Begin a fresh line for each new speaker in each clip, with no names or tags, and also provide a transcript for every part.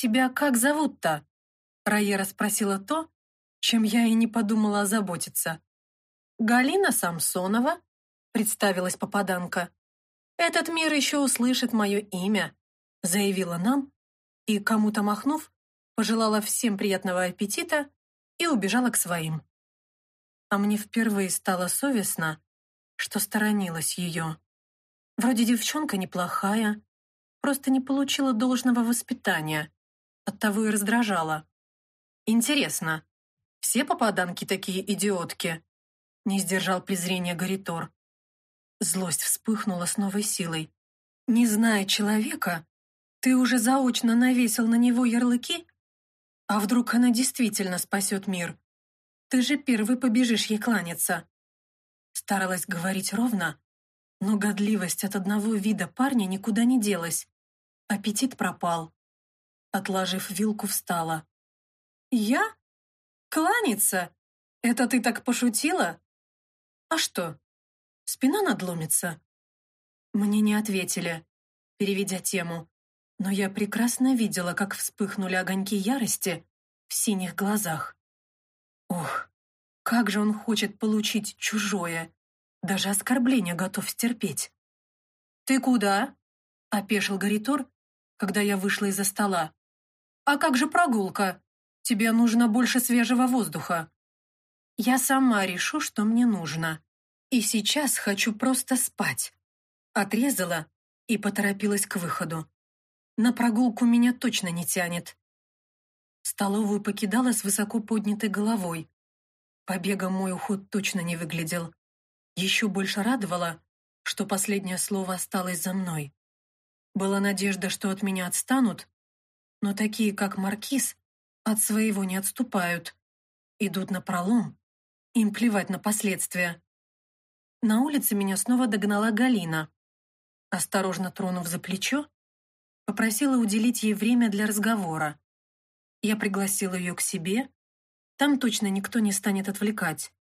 тебя как зовут-то?» Райера спросила то, чем я и не подумала озаботиться. «Галина Самсонова», — представилась попаданка. «Этот мир еще услышит мое имя», — заявила нам, и, кому-то махнув, пожелала всем приятного аппетита и убежала к своим. А мне впервые стало совестно, что сторонилась ее. Вроде девчонка неплохая, просто не получила должного воспитания, оттого и раздражала. Интересно, все попаданки такие идиотки? Не сдержал презрения Гаритор. Злость вспыхнула с новой силой. Не зная человека, ты уже заочно навесил на него ярлыки? А вдруг она действительно спасет мир? Ты же первый побежишь ей кланяться. Старалась говорить ровно, но годливость от одного вида парня никуда не делась. Аппетит пропал. Отложив вилку, встала. «Я? Кланяться? Это ты так пошутила? А что, спина надломится?» Мне не ответили, переведя тему, но я прекрасно видела, как вспыхнули огоньки ярости в синих глазах. Ох, как же он хочет получить чужое, даже оскорбление готов стерпеть. «Ты куда?» — опешил Гаритор, когда я вышла из-за стола. «А как же прогулка? Тебе нужно больше свежего воздуха». «Я сама решу, что мне нужно. И сейчас хочу просто спать». Отрезала и поторопилась к выходу. На прогулку меня точно не тянет. Столовую покидала с высоко поднятой головой. Побегом мой уход точно не выглядел. Еще больше радовало, что последнее слово осталось за мной. Была надежда, что от меня отстанут, но такие, как Маркиз, от своего не отступают. Идут на пролом. Им плевать на последствия. На улице меня снова догнала Галина. Осторожно тронув за плечо, попросила уделить ей время для разговора. Я пригласила ее к себе. Там точно никто не станет отвлекать.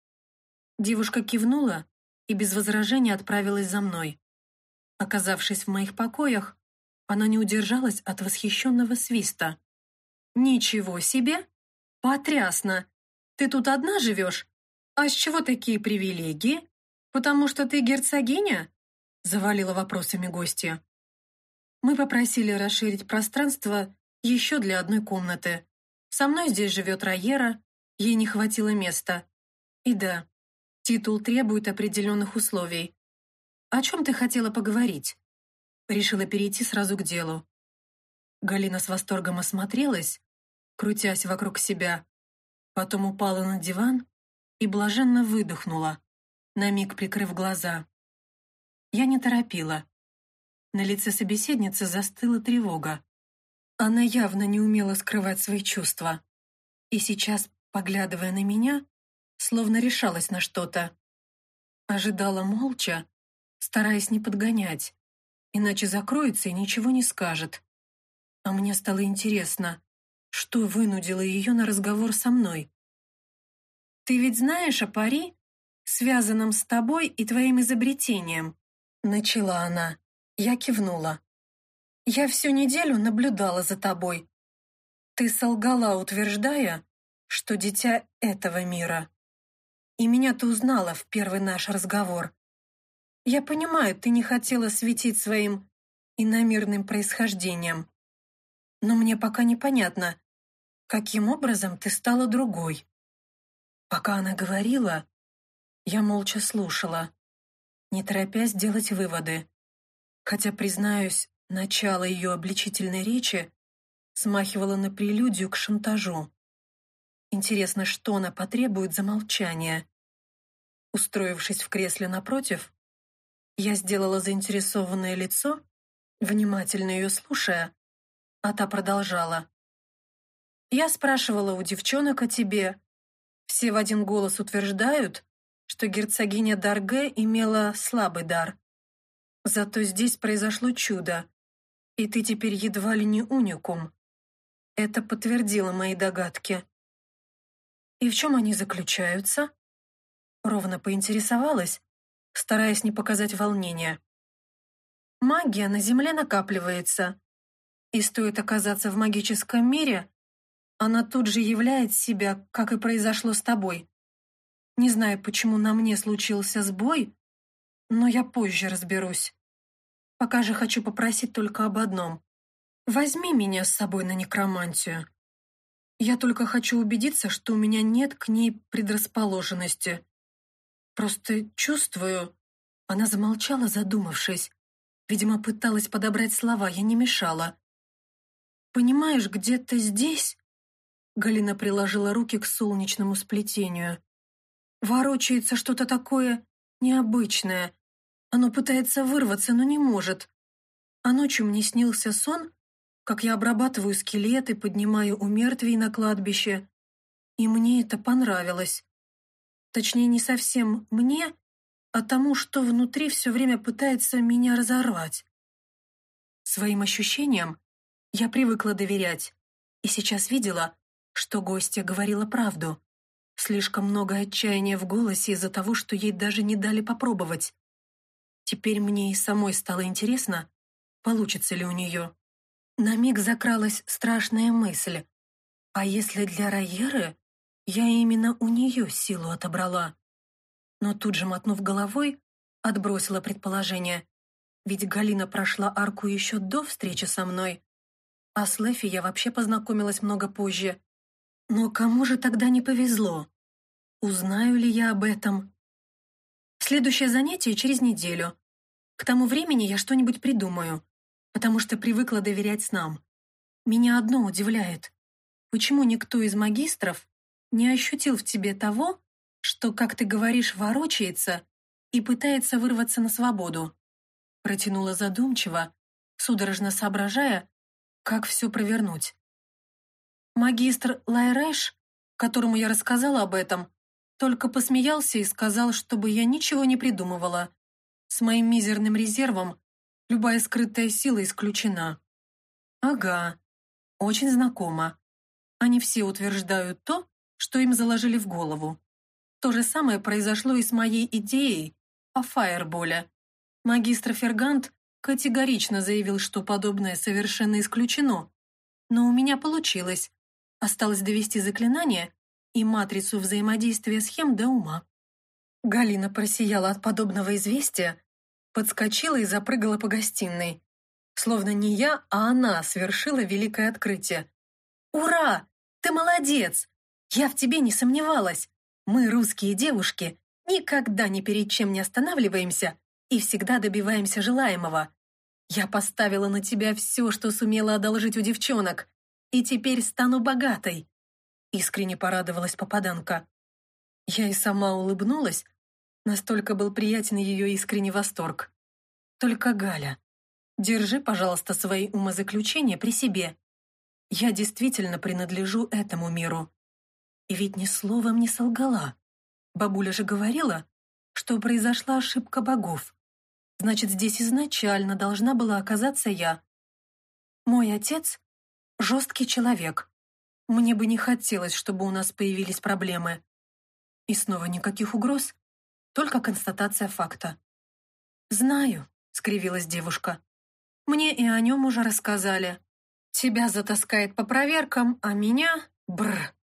Девушка кивнула и без возражения отправилась за мной. Оказавшись в моих покоях, она не удержалась от восхищенного свиста. «Ничего себе! Потрясно! Ты тут одна живешь? А с чего такие привилегии? Потому что ты герцогиня?» Завалила вопросами гостья. Мы попросили расширить пространство еще для одной комнаты. Со мной здесь живет Райера, ей не хватило места. И да, титул требует определенных условий. О чем ты хотела поговорить? Решила перейти сразу к делу. Галина с восторгом осмотрелась, крутясь вокруг себя, потом упала на диван и блаженно выдохнула, на миг прикрыв глаза. Я не торопила. На лице собеседницы застыла тревога. Она явно не умела скрывать свои чувства. И сейчас, поглядывая на меня, словно решалась на что-то. Ожидала молча, стараясь не подгонять, иначе закроется и ничего не скажет. А мне стало интересно, что вынудило ее на разговор со мной? «Ты ведь знаешь о пари, связанном с тобой и твоим изобретением?» Начала она. Я кивнула. «Я всю неделю наблюдала за тобой. Ты солгала, утверждая, что дитя этого мира. И меня ты узнала в первый наш разговор. Я понимаю, ты не хотела светить своим иномирным происхождением. Но мне пока непонятно, каким образом ты стала другой. Пока она говорила, я молча слушала, не торопясь делать выводы. Хотя, признаюсь, начало ее обличительной речи смахивало на прелюдию к шантажу. Интересно, что она потребует за молчание. Устроившись в кресле напротив, я сделала заинтересованное лицо, внимательно ее слушая, а та продолжала. «Я спрашивала у девчонок о тебе. Все в один голос утверждают, что герцогиня Дарге имела слабый дар. Зато здесь произошло чудо, и ты теперь едва ли не уникум. Это подтвердило мои догадки. И в чем они заключаются?» Ровно поинтересовалась, стараясь не показать волнения. «Магия на Земле накапливается, И стоит оказаться в магическом мире, она тут же являет себя, как и произошло с тобой. Не знаю, почему на мне случился сбой, но я позже разберусь. Пока же хочу попросить только об одном. Возьми меня с собой на некромантию. Я только хочу убедиться, что у меня нет к ней предрасположенности. Просто чувствую...» Она замолчала, задумавшись. Видимо, пыталась подобрать слова, я не мешала. «Понимаешь, где-то здесь...» Галина приложила руки к солнечному сплетению. «Ворочается что-то такое необычное. Оно пытается вырваться, но не может. А ночью мне снился сон, как я обрабатываю скелеты, поднимаю у мертвей на кладбище. И мне это понравилось. Точнее, не совсем мне, а тому, что внутри все время пытается меня разорвать. Своим ощущениям я привыкла доверять, и сейчас видела, что гостья говорила правду. Слишком много отчаяния в голосе из-за того, что ей даже не дали попробовать. Теперь мне и самой стало интересно, получится ли у нее. На миг закралась страшная мысль. А если для Райеры я именно у нее силу отобрала? Но тут же, мотнув головой, отбросила предположение. Ведь Галина прошла арку еще до встречи со мной. А с Лэфи я вообще познакомилась много позже. Но кому же тогда не повезло? Узнаю ли я об этом? Следующее занятие через неделю. К тому времени я что-нибудь придумаю потому что привыкла доверять снам. Меня одно удивляет. Почему никто из магистров не ощутил в тебе того, что, как ты говоришь, ворочается и пытается вырваться на свободу?» Протянула задумчиво, судорожно соображая, как все провернуть. Магистр Лайреш, которому я рассказала об этом, только посмеялся и сказал, чтобы я ничего не придумывала. С моим мизерным резервом Любая скрытая сила исключена. Ага, очень знакомо. Они все утверждают то, что им заложили в голову. То же самое произошло и с моей идеей о фаерболе. Магистр Фергант категорично заявил, что подобное совершенно исключено. Но у меня получилось. Осталось довести заклинание и матрицу взаимодействия схем до ума. Галина просияла от подобного известия, подскочила и запрыгала по гостиной. Словно не я, а она совершила великое открытие. «Ура! Ты молодец! Я в тебе не сомневалась. Мы, русские девушки, никогда ни перед чем не останавливаемся и всегда добиваемся желаемого. Я поставила на тебя все, что сумела одолжить у девчонок, и теперь стану богатой!» Искренне порадовалась попаданка. Я и сама улыбнулась, Настолько был приятен ее искренний восторг. «Только, Галя, держи, пожалуйста, свои умозаключения при себе. Я действительно принадлежу этому миру. И ведь ни словом не солгала. Бабуля же говорила, что произошла ошибка богов. Значит, здесь изначально должна была оказаться я. Мой отец — жесткий человек. Мне бы не хотелось, чтобы у нас появились проблемы. И снова никаких угроз только констатация факта. «Знаю», — скривилась девушка. «Мне и о нем уже рассказали. Тебя затаскает по проверкам, а меня — бррр.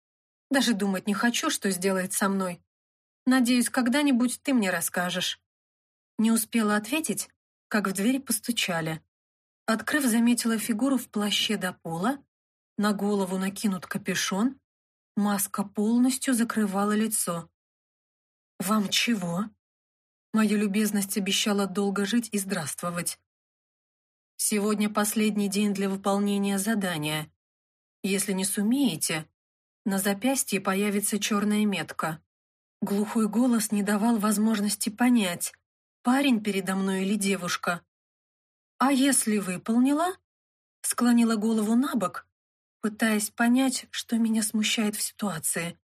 Даже думать не хочу, что сделает со мной. Надеюсь, когда-нибудь ты мне расскажешь». Не успела ответить, как в дверь постучали. Открыв, заметила фигуру в плаще до пола, на голову накинут капюшон, маска полностью закрывала лицо. «Вам чего?» Моя любезность обещала долго жить и здравствовать. «Сегодня последний день для выполнения задания. Если не сумеете, на запястье появится черная метка». Глухой голос не давал возможности понять, парень передо мной или девушка. «А если выполнила?» Склонила голову на бок, пытаясь понять, что меня смущает в ситуации.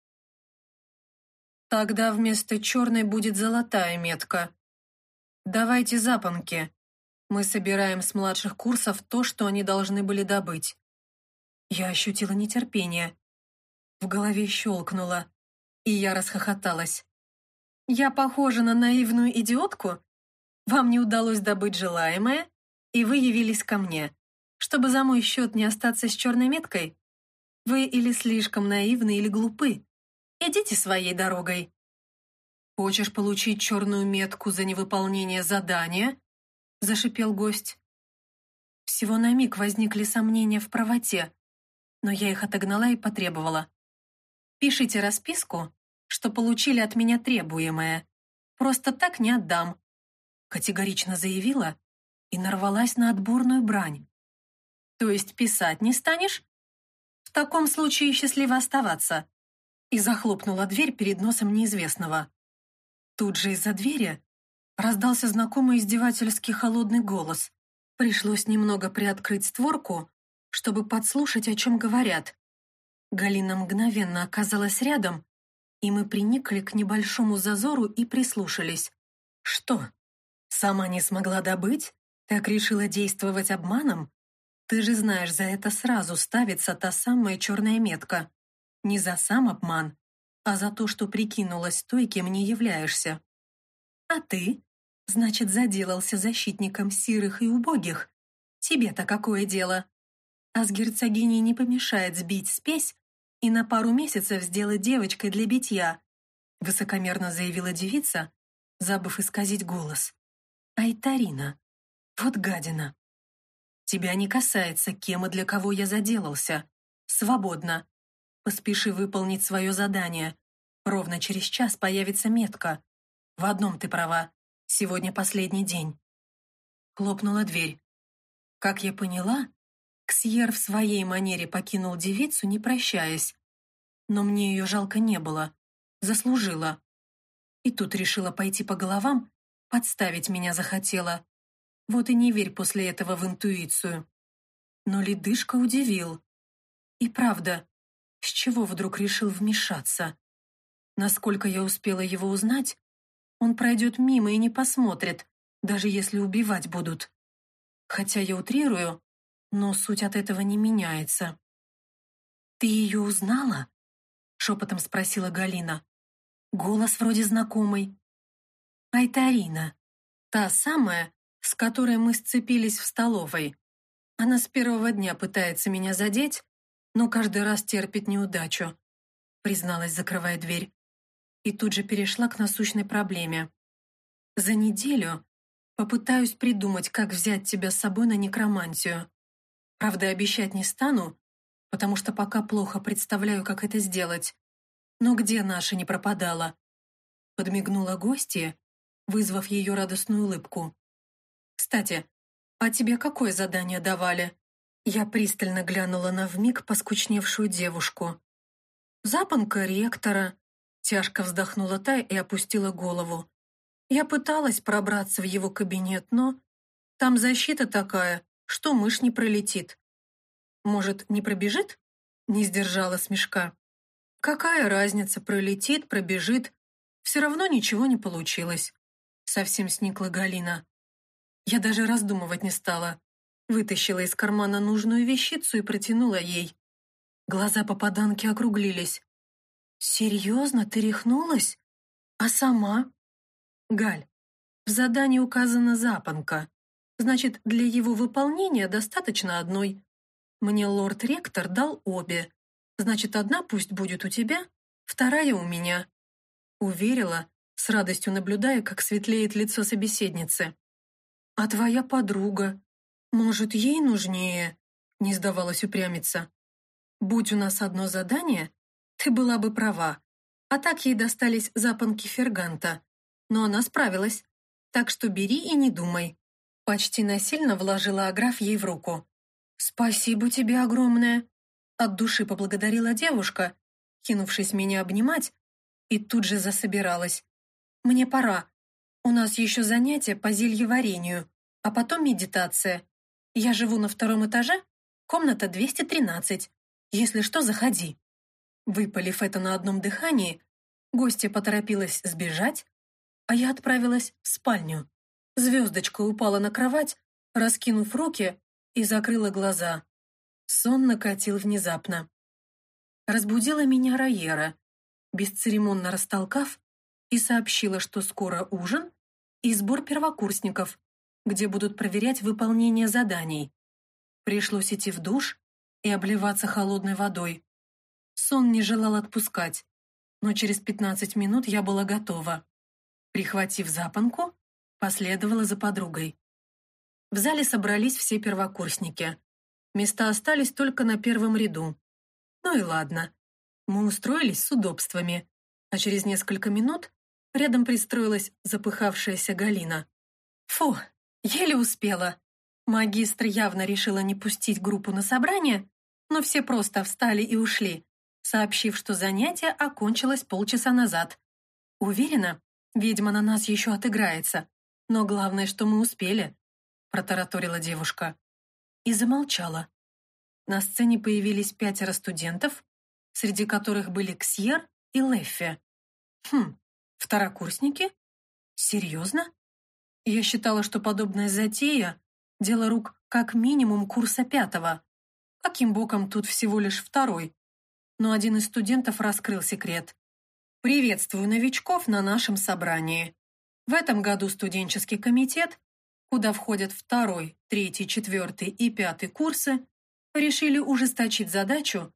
Тогда вместо черной будет золотая метка. Давайте запонки. Мы собираем с младших курсов то, что они должны были добыть. Я ощутила нетерпение. В голове щелкнуло, и я расхохоталась. Я похожа на наивную идиотку? Вам не удалось добыть желаемое, и вы явились ко мне. чтобы за мой счет не остаться с черной меткой? Вы или слишком наивны, или глупы. Идите своей дорогой. Хочешь получить черную метку за невыполнение задания? Зашипел гость. Всего на миг возникли сомнения в правоте, но я их отогнала и потребовала. Пишите расписку, что получили от меня требуемое. Просто так не отдам. Категорично заявила и нарвалась на отборную брань. То есть писать не станешь? В таком случае счастливо оставаться. И захлопнула дверь перед носом неизвестного. Тут же из-за двери раздался знакомый издевательский холодный голос. Пришлось немного приоткрыть створку, чтобы подслушать, о чем говорят. Галина мгновенно оказалась рядом, и мы приникли к небольшому зазору и прислушались. Что? Сама не смогла добыть? Так решила действовать обманом? Ты же знаешь, за это сразу ставится та самая черная метка. Не за сам обман, а за то, что прикинулась той, кем не являешься. А ты? Значит, заделался защитником сирых и убогих. Тебе-то какое дело? А с герцогиней не помешает сбить спесь и на пару месяцев сделать девочкой для битья, высокомерно заявила девица, забыв исказить голос. Айтарина, вот гадина. Тебя не касается, кем и для кого я заделался. Свободно. Поспеши выполнить свое задание. Ровно через час появится метка. В одном ты права. Сегодня последний день. Хлопнула дверь. Как я поняла, Ксьер в своей манере покинул девицу, не прощаясь. Но мне ее жалко не было. Заслужила. И тут решила пойти по головам, подставить меня захотела. Вот и не верь после этого в интуицию. Но ледышка удивил. И правда, с чего вдруг решил вмешаться? Насколько я успела его узнать, он пройдет мимо и не посмотрит, даже если убивать будут. Хотя я утрирую, но суть от этого не меняется. «Ты ее узнала?» — шепотом спросила Галина. Голос вроде знакомый. «Айтарина, та самая, с которой мы сцепились в столовой. Она с первого дня пытается меня задеть, но каждый раз терпит неудачу», — призналась, закрывая дверь и тут же перешла к насущной проблеме. «За неделю попытаюсь придумать, как взять тебя с собой на некромантию. Правда, обещать не стану, потому что пока плохо представляю, как это сделать. Но где наша не пропадала?» Подмигнула гостья, вызвав ее радостную улыбку. «Кстати, а тебе какое задание давали?» Я пристально глянула на вмиг поскучневшую девушку. «Запонка ректора, Тяжко вздохнула та и опустила голову. Я пыталась пробраться в его кабинет, но... Там защита такая, что мышь не пролетит. Может, не пробежит? Не сдержала смешка. Какая разница, пролетит, пробежит. Все равно ничего не получилось. Совсем сникла Галина. Я даже раздумывать не стала. Вытащила из кармана нужную вещицу и протянула ей. Глаза попаданки округлились. «Серьезно, ты рехнулась? А сама?» «Галь, в задании указана запонка. Значит, для его выполнения достаточно одной. Мне лорд-ректор дал обе. Значит, одна пусть будет у тебя, вторая у меня». Уверила, с радостью наблюдая, как светлеет лицо собеседницы. «А твоя подруга? Может, ей нужнее?» Не сдавалась упрямиться. «Будь у нас одно задание, ты была бы права. А так ей достались запонки ферганта. Но она справилась. Так что бери и не думай. Почти насильно вложила Аграф ей в руку. «Спасибо тебе огромное!» От души поблагодарила девушка, кинувшись меня обнимать, и тут же засобиралась. «Мне пора. У нас еще занятия по зельеварению, а потом медитация. Я живу на втором этаже, комната 213. Если что, заходи». Выпалив это на одном дыхании, гостья поторопилась сбежать, а я отправилась в спальню. Звездочка упала на кровать, раскинув руки, и закрыла глаза. Сон накатил внезапно. Разбудила меня Райера, бесцеремонно растолкав, и сообщила, что скоро ужин и сбор первокурсников, где будут проверять выполнение заданий. Пришлось идти в душ и обливаться холодной водой. Сон не желал отпускать, но через 15 минут я была готова. Прихватив запонку, последовала за подругой. В зале собрались все первокурсники. Места остались только на первом ряду. Ну и ладно. Мы устроились с удобствами, а через несколько минут рядом пристроилась запыхавшаяся Галина. Фу, еле успела. Магистр явно решила не пустить группу на собрание, но все просто встали и ушли, сообщив, что занятие окончилось полчаса назад. Уверена, ведьма на нас еще отыграется, но главное, что мы успели, протараторила девушка. И замолчала. На сцене появились пятеро студентов, среди которых были Ксьер и Леффи. Хм, второкурсники? Серьезно? Я считала, что подобная затея — дело рук как минимум курса пятого. Каким боком тут всего лишь второй? Но один из студентов раскрыл секрет. «Приветствую новичков на нашем собрании. В этом году студенческий комитет, куда входят второй, третий, четвертый и пятый курсы, решили ужесточить задачу,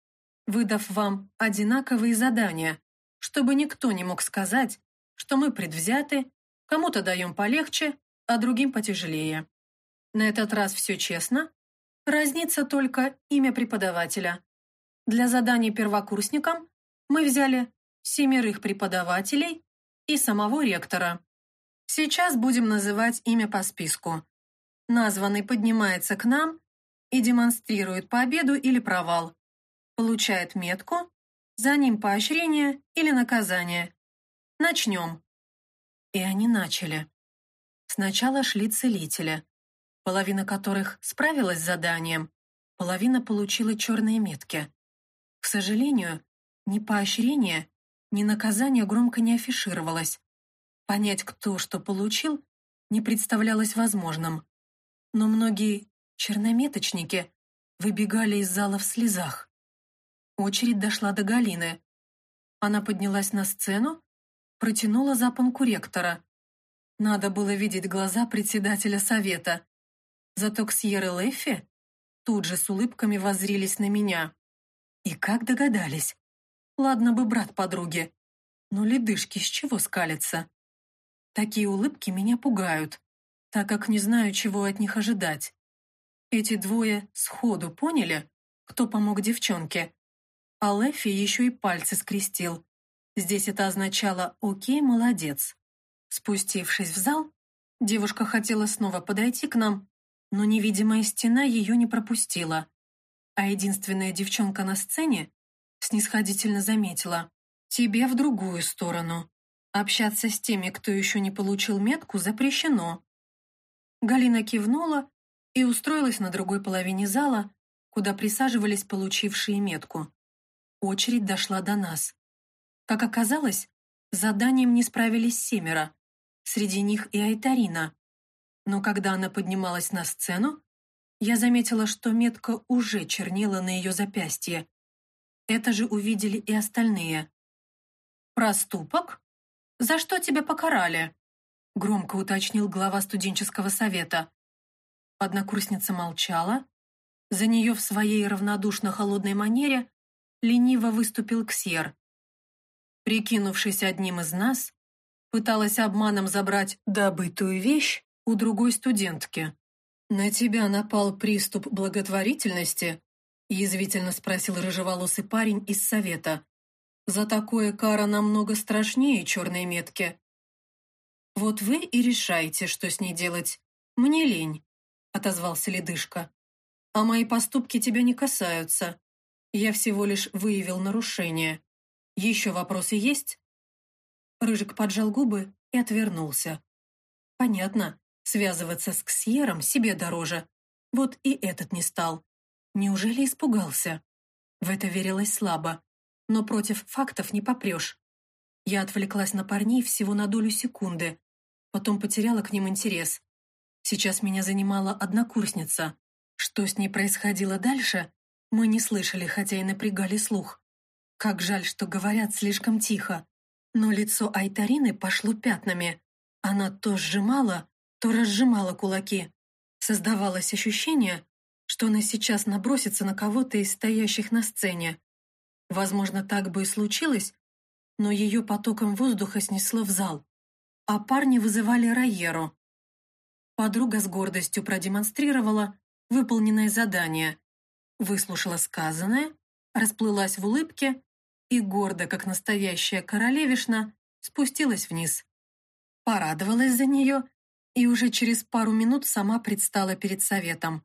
выдав вам одинаковые задания, чтобы никто не мог сказать, что мы предвзяты Кому-то даем полегче, а другим потяжелее. На этот раз все честно. Разнится только имя преподавателя. Для заданий первокурсникам мы взяли семерых преподавателей и самого ректора. Сейчас будем называть имя по списку. Названный поднимается к нам и демонстрирует победу или провал. Получает метку, за ним поощрение или наказание. Начнем. И они начали. Сначала шли целители, половина которых справилась с заданием, половина получила черные метки. К сожалению, ни поощрение, ни наказание громко не афишировалось. Понять, кто что получил, не представлялось возможным. Но многие чернометочники выбегали из зала в слезах. Очередь дошла до Галины. Она поднялась на сцену протянула запонку ректора. Надо было видеть глаза председателя совета. Зато Ксьер и Лэффи тут же с улыбками воззрились на меня. И как догадались. Ладно бы брат подруги, но ледышки с чего скалятся? Такие улыбки меня пугают, так как не знаю, чего от них ожидать. Эти двое сходу поняли, кто помог девчонке, а Лэффи еще и пальцы скрестил, Здесь это означало «Окей, молодец». Спустившись в зал, девушка хотела снова подойти к нам, но невидимая стена ее не пропустила. А единственная девчонка на сцене снисходительно заметила «Тебе в другую сторону. Общаться с теми, кто еще не получил метку, запрещено». Галина кивнула и устроилась на другой половине зала, куда присаживались получившие метку. Очередь дошла до нас. Как оказалось, с заданием не справились семеро, среди них и Айтарина. Но когда она поднималась на сцену, я заметила, что метка уже чернела на ее запястье. Это же увидели и остальные. «Проступок? За что тебя покарали?» громко уточнил глава студенческого совета. Однокурсница молчала. За нее в своей равнодушно-холодной манере лениво выступил Ксер прикинувшись одним из нас, пыталась обманом забрать добытую вещь у другой студентки. «На тебя напал приступ благотворительности?» язвительно спросил рыжеволосый парень из совета. «За такое кара намного страшнее черной метки». «Вот вы и решайте, что с ней делать. Мне лень», — отозвался ледышка. «А мои поступки тебя не касаются. Я всего лишь выявил нарушение. «Еще вопросы есть?» Рыжик поджал губы и отвернулся. «Понятно, связываться с Ксьером себе дороже. Вот и этот не стал. Неужели испугался?» В это верилось слабо, но против фактов не попрешь. Я отвлеклась на парней всего на долю секунды, потом потеряла к ним интерес. Сейчас меня занимала однокурсница. Что с ней происходило дальше, мы не слышали, хотя и напрягали слух. Как жаль, что говорят слишком тихо. Но лицо Айтарины пошло пятнами. Она то сжимала, то разжимала кулаки. Создавалось ощущение, что она сейчас набросится на кого-то из стоящих на сцене. Возможно, так бы и случилось, но ее потоком воздуха снесло в зал, а парни вызывали Райеру. Подруга с гордостью продемонстрировала выполненное задание, выслушала сказанное, расплылась в улыбке и, гордо, как настоящая королевишна, спустилась вниз. Порадовалась за нее и уже через пару минут сама предстала перед советом.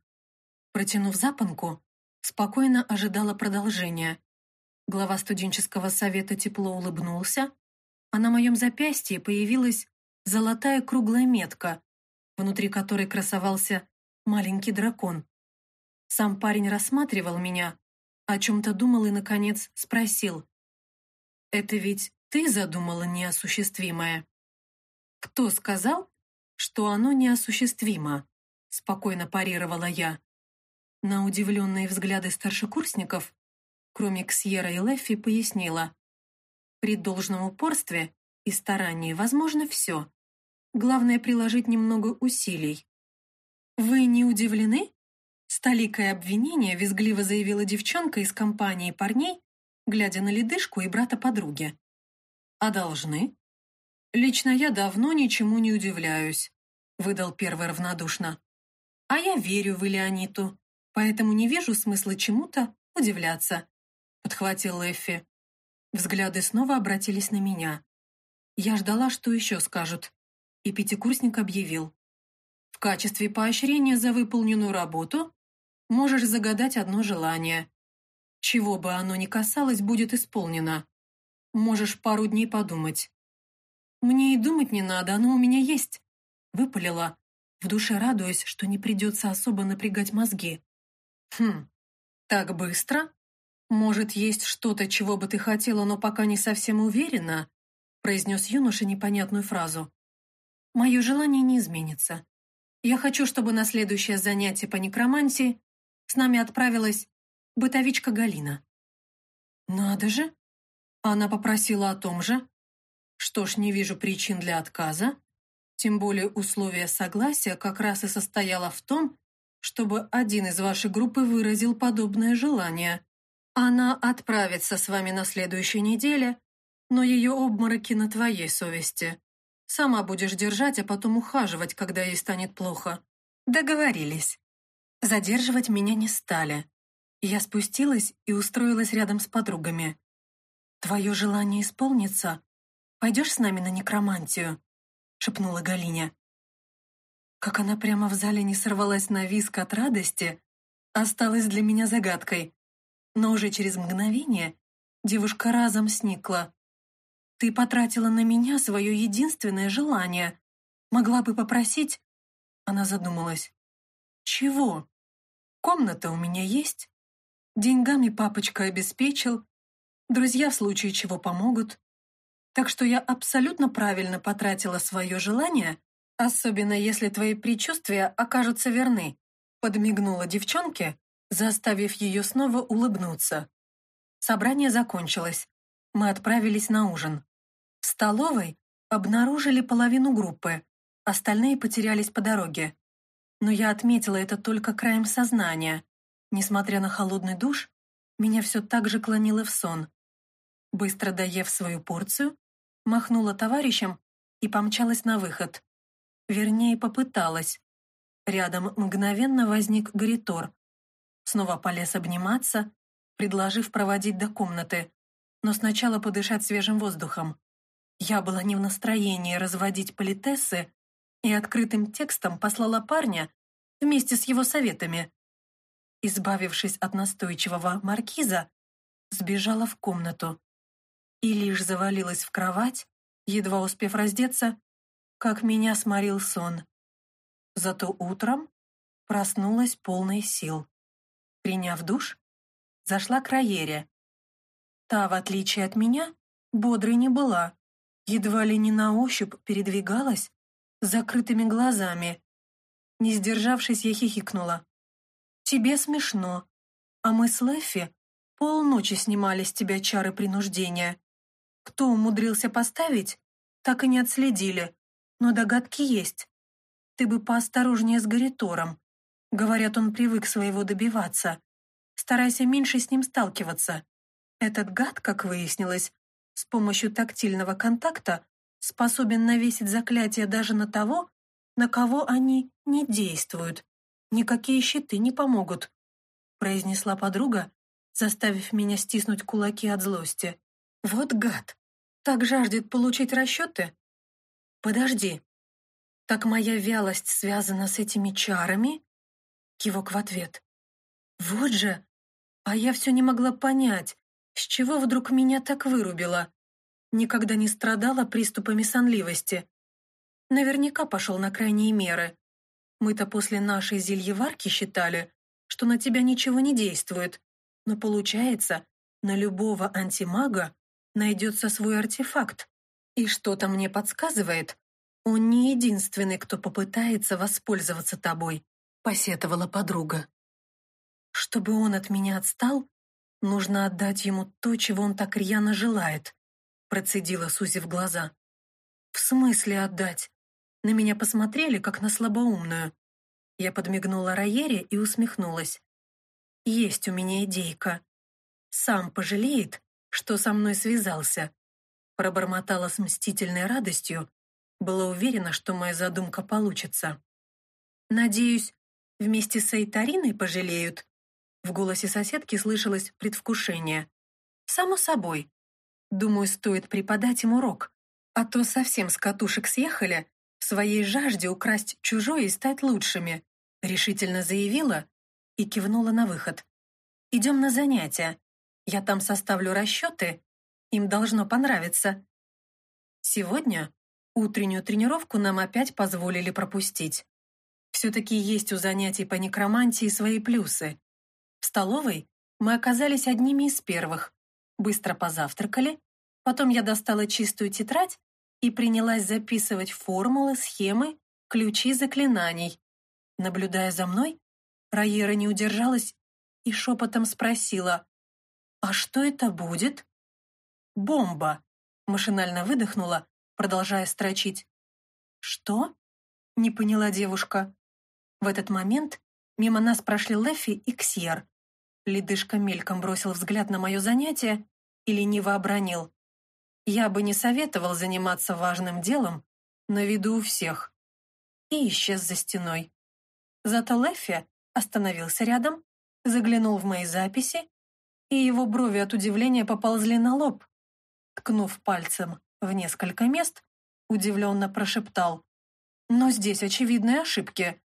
Протянув запонку, спокойно ожидала продолжения. Глава студенческого совета тепло улыбнулся, а на моем запястье появилась золотая круглая метка, внутри которой красовался маленький дракон. Сам парень рассматривал меня, о чем-то думал и, наконец, спросил. «Это ведь ты задумала неосуществимое?» «Кто сказал, что оно неосуществимо?» спокойно парировала я. На удивленные взгляды старшекурсников, кроме Ксьера и Леффи, пояснила. При должном упорстве и старании возможно все. Главное приложить немного усилий. «Вы не удивлены?» Столикое обвинение визгливо заявила девчонка из компании парней, глядя на ледышку и брата подруги. «А должны?» «Лично я давно ничему не удивляюсь», — выдал первый равнодушно. «А я верю в Элеониту, поэтому не вижу смысла чему-то удивляться», — подхватил Эффи. Взгляды снова обратились на меня. Я ждала, что еще скажут, и пятикурсник объявил. В качестве поощрения за выполненную работу можешь загадать одно желание. Чего бы оно ни касалось, будет исполнено. Можешь пару дней подумать. Мне и думать не надо, оно у меня есть. Выпалила, в душе радуясь, что не придется особо напрягать мозги. Хм, так быстро? Может, есть что-то, чего бы ты хотела, но пока не совсем уверена? произнес юноша непонятную фразу. Мое желание не изменится. Я хочу, чтобы на следующее занятие по некромантии с нами отправилась бытовичка Галина. Надо же! Она попросила о том же. Что ж, не вижу причин для отказа. Тем более условие согласия как раз и состояло в том, чтобы один из вашей группы выразил подобное желание. Она отправится с вами на следующей неделе, но ее обмороки на твоей совести. Сама будешь держать, а потом ухаживать, когда ей станет плохо. Договорились. Задерживать меня не стали. Я спустилась и устроилась рядом с подругами. «Твое желание исполнится? Пойдешь с нами на некромантию?» — шепнула Галиня. Как она прямо в зале не сорвалась на виск от радости, осталась для меня загадкой. Но уже через мгновение девушка разом сникла. Ты потратила на меня свое единственное желание. Могла бы попросить...» Она задумалась. «Чего? Комната у меня есть. Деньгами папочка обеспечил. Друзья в случае чего помогут. Так что я абсолютно правильно потратила свое желание, особенно если твои предчувствия окажутся верны», подмигнула девчонке, заставив ее снова улыбнуться. Собрание закончилось. Мы отправились на ужин. В столовой обнаружили половину группы, остальные потерялись по дороге. Но я отметила это только краем сознания. Несмотря на холодный душ, меня все так же клонило в сон. Быстро доев свою порцию, махнула товарищем и помчалась на выход. Вернее, попыталась. Рядом мгновенно возник Гаритор. Снова полез обниматься, предложив проводить до комнаты, но сначала подышать свежим воздухом. Я была не в настроении разводить политессы и открытым текстом послала парня вместе с его советами. Избавившись от настойчивого маркиза, сбежала в комнату и лишь завалилась в кровать, едва успев раздеться, как меня сморил сон. Зато утром проснулась полной сил. Приняв душ, зашла к Раере. Та, в отличие от меня, бодрой не была едва ли не на ощупь передвигалась с закрытыми глазами. Не сдержавшись, я хихикнула. «Тебе смешно, а мы с Лэффи полночи снимали с тебя чары принуждения. Кто умудрился поставить, так и не отследили, но догадки есть. Ты бы поосторожнее с Гарритором. Говорят, он привык своего добиваться. Старайся меньше с ним сталкиваться. Этот гад, как выяснилось, с помощью тактильного контакта способен навесить заклятие даже на того, на кого они не действуют. Никакие щиты не помогут», — произнесла подруга, заставив меня стиснуть кулаки от злости. «Вот гад! Так жаждет получить расчеты?» «Подожди, так моя вялость связана с этими чарами?» Кивок в ответ. «Вот же! А я все не могла понять, с чего вдруг меня так вырубило. Никогда не страдала приступами сонливости. Наверняка пошел на крайние меры. Мы-то после нашей зельеварки считали, что на тебя ничего не действует. Но получается, на любого антимага найдется свой артефакт. И что-то мне подсказывает, он не единственный, кто попытается воспользоваться тобой, посетовала подруга. Чтобы он от меня отстал, нужно отдать ему то, чего он так рьяно желает, процедила Сузи в глаза. В смысле отдать? На меня посмотрели, как на слабоумную. Я подмигнула Райере и усмехнулась. Есть у меня идейка. Сам пожалеет, что со мной связался. Пробормотала с мстительной радостью, была уверена, что моя задумка получится. Надеюсь, вместе с Эйтариной пожалеют? В голосе соседки слышалось предвкушение. Само собой. Думаю, стоит преподать им урок, а то совсем с катушек съехали в своей жажде украсть чужое и стать лучшими, решительно заявила и кивнула на выход. «Идем на занятия. Я там составлю расчеты. Им должно понравиться». Сегодня утреннюю тренировку нам опять позволили пропустить. Все-таки есть у занятий по некромантии свои плюсы. В столовой мы оказались одними из первых. Быстро позавтракали, потом я достала чистую тетрадь и принялась записывать формулы, схемы, ключи заклинаний. Наблюдая за мной, Райера не удержалась и шепотом спросила, «А что это будет?» «Бомба!» — машинально выдохнула, продолжая строчить. «Что?» — не поняла девушка. В этот момент мимо нас прошли Лэффи и Ксьер. Ледышка мельком бросил взгляд на мое занятие и лениво обронил. «Я бы не советовал заниматься важным делом на виду у всех». И исчез за стеной. Зато Лэффи остановился рядом, заглянул в мои записи, и его брови от удивления поползли на лоб. Ткнув пальцем в несколько мест, удивленно прошептал. «Но здесь очевидные ошибки.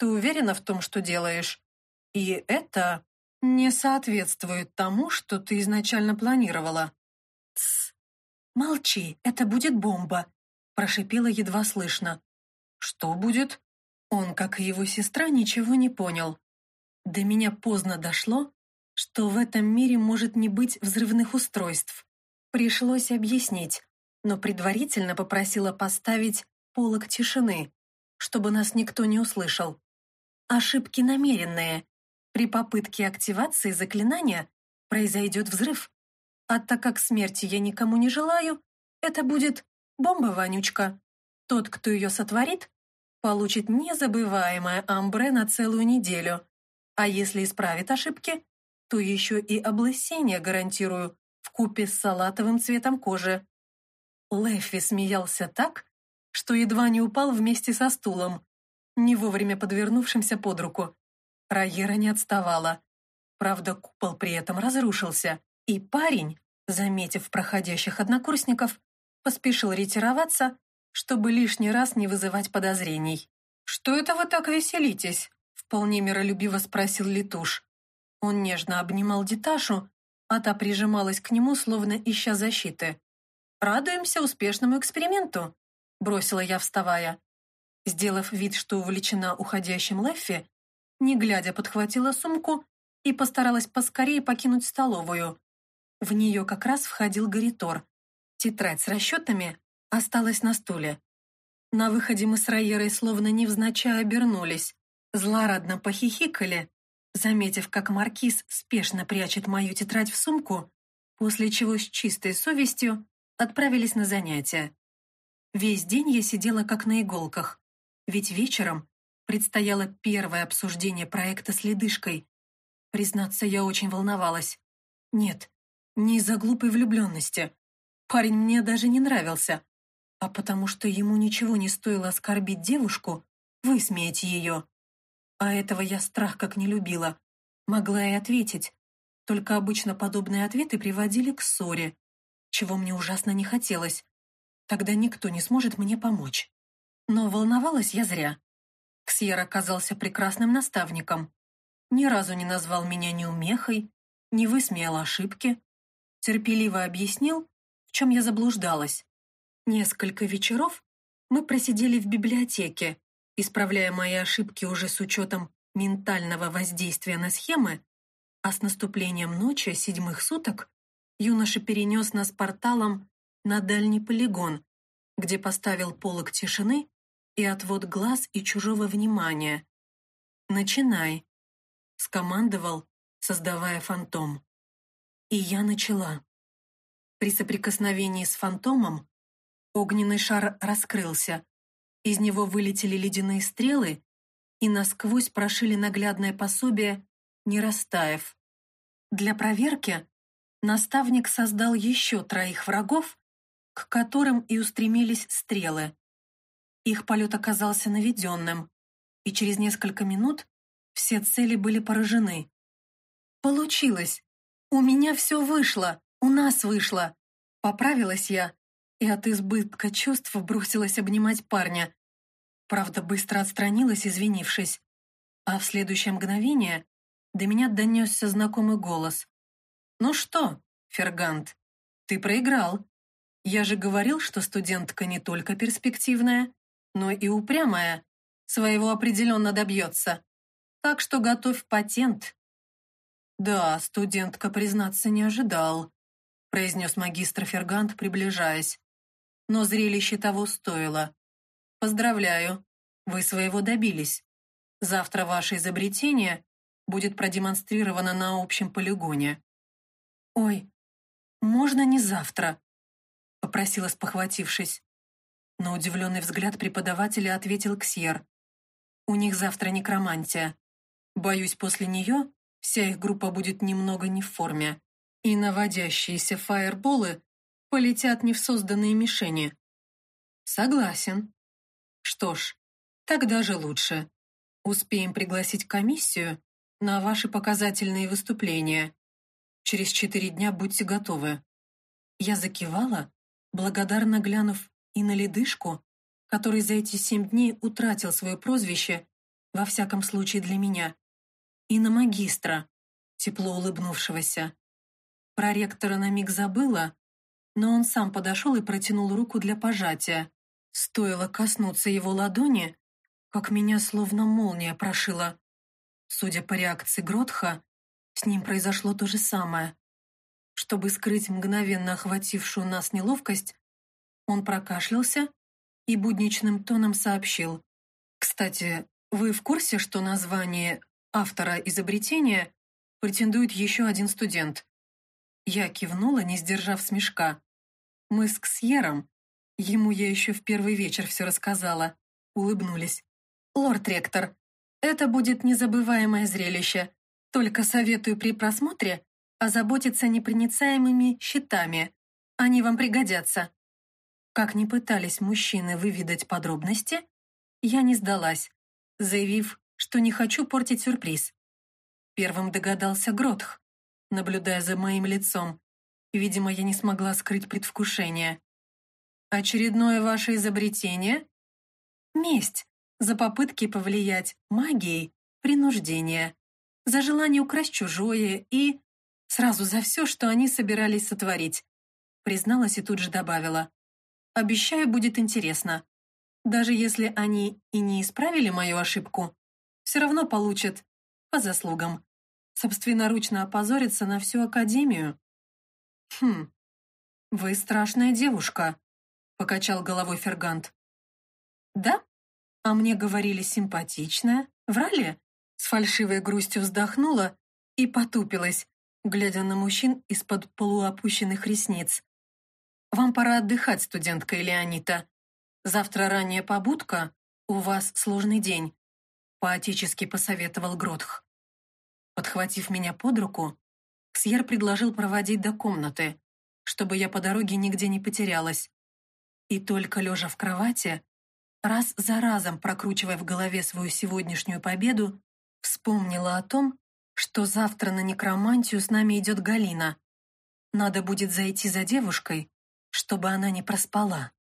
Ты уверена в том, что делаешь? И это не соответствует тому, что ты изначально планировала». «Тсс! Молчи, это будет бомба!» прошипела едва слышно. «Что будет?» Он, как и его сестра, ничего не понял. До меня поздно дошло, что в этом мире может не быть взрывных устройств. Пришлось объяснить, но предварительно попросила поставить полок тишины, чтобы нас никто не услышал. Ошибки намеренные. При попытке активации заклинания произойдет взрыв. А так как смерти я никому не желаю, это будет бомба-вонючка. Тот, кто ее сотворит, получит незабываемое амбре на целую неделю. А если исправит ошибки, то еще и облысение гарантирую в купе с салатовым цветом кожи. Лэффи смеялся так, что едва не упал вместе со стулом, не вовремя подвернувшимся под руку. Райера не отставала. Правда, купол при этом разрушился, и парень, заметив проходящих однокурсников, поспешил ретироваться, чтобы лишний раз не вызывать подозрений. «Что это вы так веселитесь?» вполне миролюбиво спросил Летуш. Он нежно обнимал Диташу, а та прижималась к нему, словно ища защиты. «Радуемся успешному эксперименту», — бросила я, вставая. Сделав вид, что увлечена уходящим Лэффи, не глядя подхватила сумку и постаралась поскорее покинуть столовую. В нее как раз входил гаритор. Тетрадь с расчетами осталась на стуле. На выходе мы с Райерой словно невзначай обернулись, злорадно похихикали, заметив, как Маркиз спешно прячет мою тетрадь в сумку, после чего с чистой совестью отправились на занятия. Весь день я сидела как на иголках, ведь вечером предстояло первое обсуждение проекта с ледышкой. Признаться, я очень волновалась. Нет, не из-за глупой влюбленности. Парень мне даже не нравился, а потому что ему ничего не стоило оскорбить девушку, высмеять ее. А этого я страх как не любила. Могла и ответить. Только обычно подобные ответы приводили к ссоре, чего мне ужасно не хотелось. Тогда никто не сможет мне помочь. Но волновалась я зря. Ксьер оказался прекрасным наставником. Ни разу не назвал меня неумехой, не высмеял ошибки. Терпеливо объяснил, в чем я заблуждалась. Несколько вечеров мы просидели в библиотеке, исправляя мои ошибки уже с учетом ментального воздействия на схемы, а с наступлением ночи седьмых суток юноша перенес нас порталом на дальний полигон, где поставил полог тишины и отвод глаз и чужого внимания. «Начинай», — скомандовал, создавая фантом. И я начала. При соприкосновении с фантомом огненный шар раскрылся, из него вылетели ледяные стрелы и насквозь прошили наглядное пособие, не растаяв. Для проверки наставник создал еще троих врагов, к которым и устремились стрелы. Их полет оказался наведенным, и через несколько минут все цели были поражены. «Получилось! У меня все вышло! У нас вышло!» Поправилась я и от избытка чувств бросилась обнимать парня. Правда, быстро отстранилась, извинившись. А в следующее мгновение до меня донесся знакомый голос. «Ну что, Фергант, ты проиграл. Я же говорил, что студентка не только перспективная, но и упрямая. Своего определенно добьется. Так что готовь патент». «Да, студентка, признаться, не ожидал», произнес магистр Фергант, приближаясь но зрелище того стоило. Поздравляю, вы своего добились. Завтра ваше изобретение будет продемонстрировано на общем полигоне. Ой, можно не завтра? Попросила, спохватившись. На удивленный взгляд преподавателя ответил Ксьер. У них завтра некромантия. Боюсь, после нее вся их группа будет немного не в форме. И наводящиеся фаерболы полетят не в созданные мишени. Согласен. Что ж, тогда же лучше. Успеем пригласить комиссию на ваши показательные выступления. Через четыре дня будьте готовы. Я закивала, благодарно глянув и на ледышку, который за эти семь дней утратил свое прозвище, во всяком случае для меня, и на магистра, тепло улыбнувшегося. Про ректора на миг забыла, но он сам подошел и протянул руку для пожатия. Стоило коснуться его ладони, как меня словно молния прошила. Судя по реакции Гротха, с ним произошло то же самое. Чтобы скрыть мгновенно охватившую нас неловкость, он прокашлялся и будничным тоном сообщил. «Кстати, вы в курсе, что название автора изобретения претендует еще один студент?» Я кивнула, не сдержав смешка. Мы с Ксьером, ему я еще в первый вечер все рассказала, улыбнулись. «Лорд-ректор, это будет незабываемое зрелище. Только советую при просмотре озаботиться непроницаемыми щитами. Они вам пригодятся». Как ни пытались мужчины выведать подробности, я не сдалась, заявив, что не хочу портить сюрприз. Первым догадался Гротх наблюдая за моим лицом. Видимо, я не смогла скрыть предвкушение. «Очередное ваше изобретение?» «Месть за попытки повлиять магией, принуждение, за желание украсть чужое и... сразу за все, что они собирались сотворить», призналась и тут же добавила. «Обещаю, будет интересно. Даже если они и не исправили мою ошибку, все равно получат по заслугам собственноручно опозориться на всю Академию? Хм, вы страшная девушка, покачал головой Фергант. Да? А мне говорили симпатичная. Врали? С фальшивой грустью вздохнула и потупилась, глядя на мужчин из-под полуопущенных ресниц. «Вам пора отдыхать, студентка Элеонита. Завтра ранняя побудка, у вас сложный день. поотечески посоветовал Гротх. Подхватив меня под руку, Ксьер предложил проводить до комнаты, чтобы я по дороге нигде не потерялась. И только лежа в кровати, раз за разом прокручивая в голове свою сегодняшнюю победу, вспомнила о том, что завтра на некромантию с нами идет Галина. Надо будет зайти за девушкой, чтобы она не проспала.